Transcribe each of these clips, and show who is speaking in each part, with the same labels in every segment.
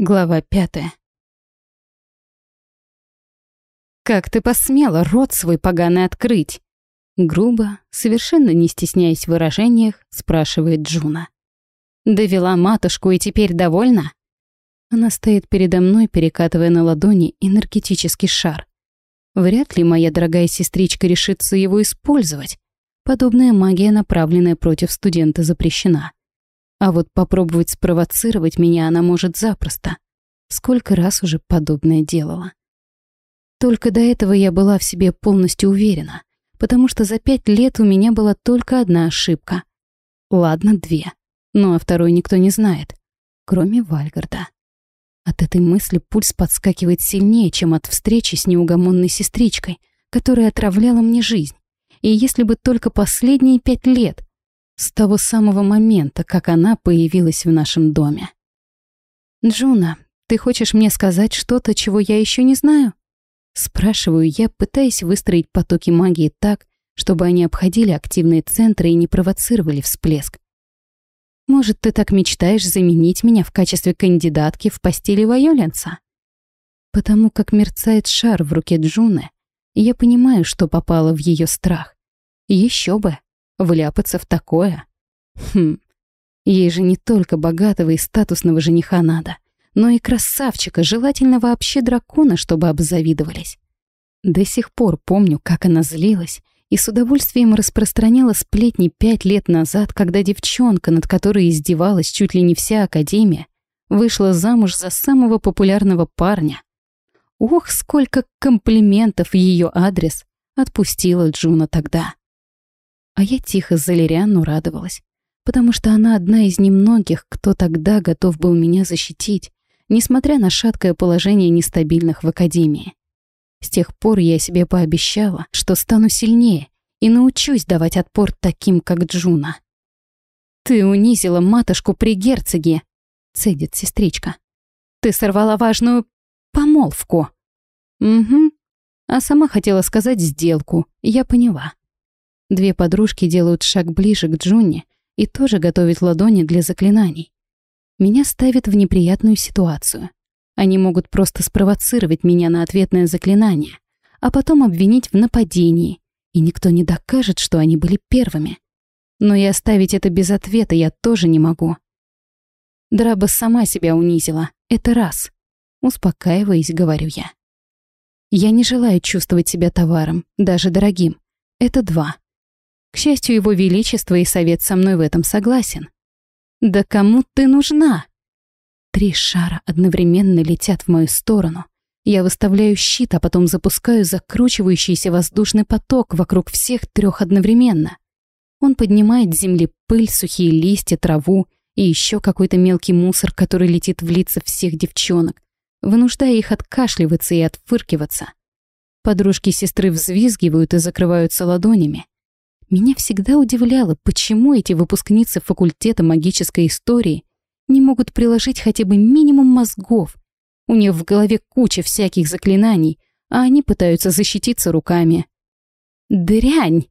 Speaker 1: Глава пятая. «Как ты посмела рот свой поганый открыть?» Грубо, совершенно не стесняясь в выражениях, спрашивает Джуна. «Довела матушку и теперь довольна?» Она стоит передо мной, перекатывая на ладони энергетический шар. Вряд ли моя дорогая сестричка решится его использовать. Подобная магия, направленная против студента, запрещена. А вот попробовать спровоцировать меня она может запросто. Сколько раз уже подобное делала. Только до этого я была в себе полностью уверена, потому что за пять лет у меня была только одна ошибка. Ладно, две. Ну а второй никто не знает, кроме Вальгарда. От этой мысли пульс подскакивает сильнее, чем от встречи с неугомонной сестричкой, которая отравляла мне жизнь. И если бы только последние пять лет, с того самого момента, как она появилась в нашем доме. «Джуна, ты хочешь мне сказать что-то, чего я еще не знаю?» Спрашиваю я, пытаясь выстроить потоки магии так, чтобы они обходили активные центры и не провоцировали всплеск. «Может, ты так мечтаешь заменить меня в качестве кандидатки в постели Вайоленса?» По тому, как мерцает шар в руке Джуны, я понимаю, что попало в ее страх. Еще бы, Вляпаться в такое? Хм, ей же не только богатого и статусного жениха надо, но и красавчика, желательно вообще дракона, чтобы обзавидовались. До сих пор помню, как она злилась и с удовольствием распространяла сплетни пять лет назад, когда девчонка, над которой издевалась чуть ли не вся Академия, вышла замуж за самого популярного парня. Ох, сколько комплиментов в ее адрес отпустила Джуна тогда. А я тихо за Лирианну радовалась, потому что она одна из немногих, кто тогда готов был меня защитить, несмотря на шаткое положение нестабильных в Академии. С тех пор я себе пообещала, что стану сильнее и научусь давать отпор таким, как Джуна. «Ты унизила матушку при герцоге», — цедит сестричка. «Ты сорвала важную помолвку». «Угу». А сама хотела сказать сделку, я поняла. Две подружки делают шаг ближе к Джунни и тоже готовят ладони для заклинаний. Меня ставят в неприятную ситуацию. Они могут просто спровоцировать меня на ответное заклинание, а потом обвинить в нападении, и никто не докажет, что они были первыми. Но и оставить это без ответа я тоже не могу. Драба сама себя унизила, это раз. Успокаиваясь, говорю я. Я не желаю чувствовать себя товаром, даже дорогим. Это два. К счастью, его величество и совет со мной в этом согласен. «Да кому ты нужна?» Три шара одновременно летят в мою сторону. Я выставляю щит, а потом запускаю закручивающийся воздушный поток вокруг всех трех одновременно. Он поднимает с земли пыль, сухие листья, траву и еще какой-то мелкий мусор, который летит в лица всех девчонок, вынуждая их откашливаться и отфыркиваться. Подружки сестры взвизгивают и закрываются ладонями. Меня всегда удивляло, почему эти выпускницы факультета магической истории не могут приложить хотя бы минимум мозгов. У них в голове куча всяких заклинаний, а они пытаются защититься руками. «Дрянь!»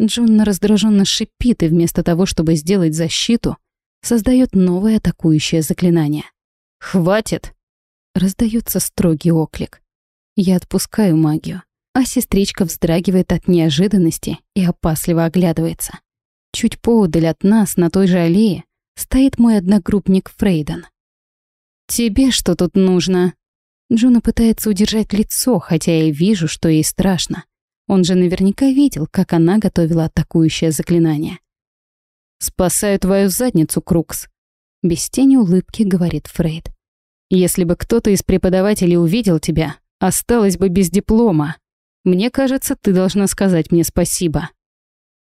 Speaker 1: Джунна раздраженно шипит и вместо того, чтобы сделать защиту, создает новое атакующее заклинание. «Хватит!» Раздается строгий оклик. Я отпускаю магию а сестричка вздрагивает от неожиданности и опасливо оглядывается. Чуть поудаль от нас, на той же аллее, стоит мой одногруппник Фрейден. «Тебе что тут нужно?» Джуна пытается удержать лицо, хотя я вижу, что ей страшно. Он же наверняка видел, как она готовила атакующее заклинание. «Спасаю твою задницу, Крукс», — без тени улыбки говорит Фрейд. «Если бы кто-то из преподавателей увидел тебя, осталась бы без диплома». Мне кажется, ты должна сказать мне спасибо».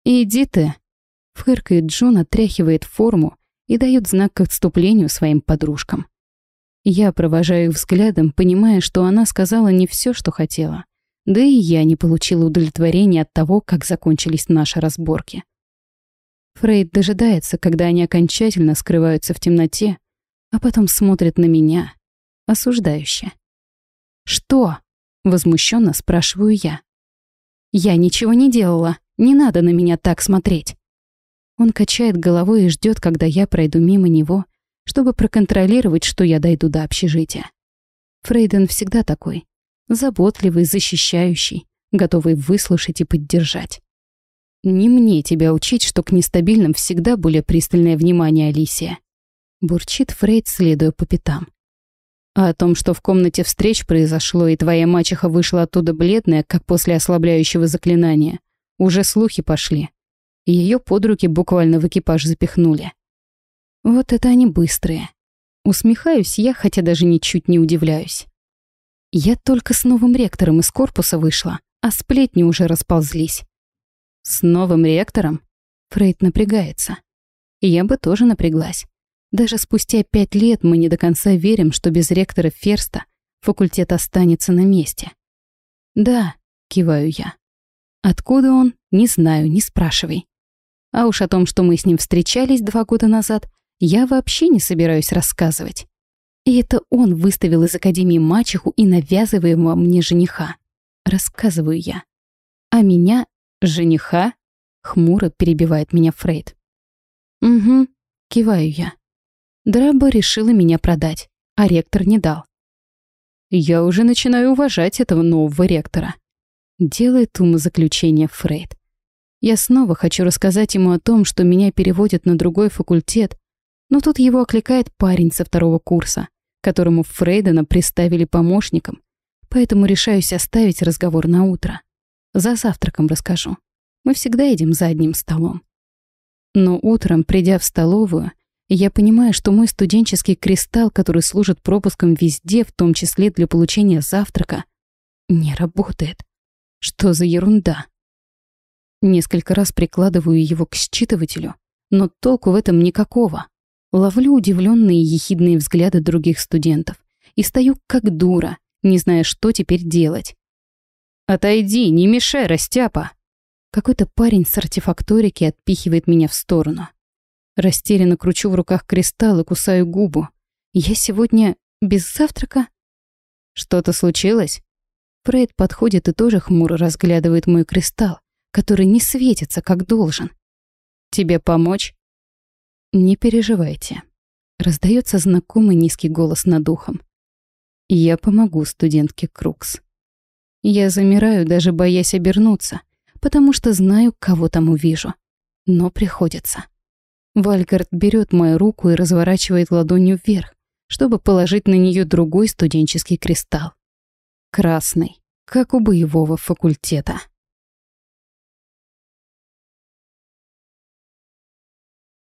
Speaker 1: «Иди ты», — фыркает Джуна, отряхивает форму и дает знак к отступлению своим подружкам. Я провожаю их взглядом, понимая, что она сказала не все, что хотела. Да и я не получила удовлетворения от того, как закончились наши разборки. Фрейд дожидается, когда они окончательно скрываются в темноте, а потом смотрит на меня, осуждающе. «Что?» Возмущенно спрашиваю я. «Я ничего не делала. Не надо на меня так смотреть». Он качает головой и ждет, когда я пройду мимо него, чтобы проконтролировать, что я дойду до общежития. Фрейден всегда такой. Заботливый, защищающий, готовый выслушать и поддержать. Не мне тебя учить, что к нестабильным всегда более пристальное внимание, Алисия. Бурчит Фрейд, следуя по пятам. А о том, что в комнате встреч произошло, и твоя мачеха вышла оттуда бледная, как после ослабляющего заклинания, уже слухи пошли. Ее под руки буквально в экипаж запихнули. Вот это они быстрые. Усмехаюсь я, хотя даже ничуть не удивляюсь. Я только с новым ректором из корпуса вышла, а сплетни уже расползлись. С новым ректором? Фрейд напрягается. Я бы тоже напряглась. Даже спустя пять лет мы не до конца верим, что без ректора Ферста факультет останется на месте. «Да», — киваю я. Откуда он, не знаю, не спрашивай. А уж о том, что мы с ним встречались два года назад, я вообще не собираюсь рассказывать. И это он выставил из Академии мачеху и навязываемого мне жениха. Рассказываю я. А меня, жениха, хмуро перебивает меня Фрейд. Угу, киваю я. Драба решила меня продать, а ректор не дал. Я уже начинаю уважать этого нового ректора. Делает умозаключение Фрейд. Я снова хочу рассказать ему о том, что меня переводят на другой факультет, но тут его окликает парень со второго курса, которому Фрейдена приставили помощником, поэтому решаюсь оставить разговор на утро. За завтраком расскажу. Мы всегда едем за одним столом. Но утром, придя в столовую, я понимаю, что мой студенческий кристалл, который служит пропуском везде, в том числе для получения завтрака, не работает. Что за ерунда? Несколько раз прикладываю его к считывателю, но толку в этом никакого. Ловлю удивленные и ехидные взгляды других студентов и стою как дура, не зная, что теперь делать. «Отойди, не мешай, растяпа!» Какой-то парень с артефакторики отпихивает меня в сторону. Растерянно кручу в руках кристалл и кусаю губу. Я сегодня без завтрака? Что-то случилось? Фрейд подходит и тоже хмуро разглядывает мой кристалл, который не светится, как должен. Тебе помочь? Не переживайте. Раздается знакомый низкий голос над ухом. Я помогу студентке Крукс. Я замираю, даже боясь обернуться, потому что знаю, кого там увижу. Но приходится. Вальгард берет мою руку и разворачивает ладонью вверх, чтобы положить на нее другой студенческий кристалл. Красный, как у боевого факультета.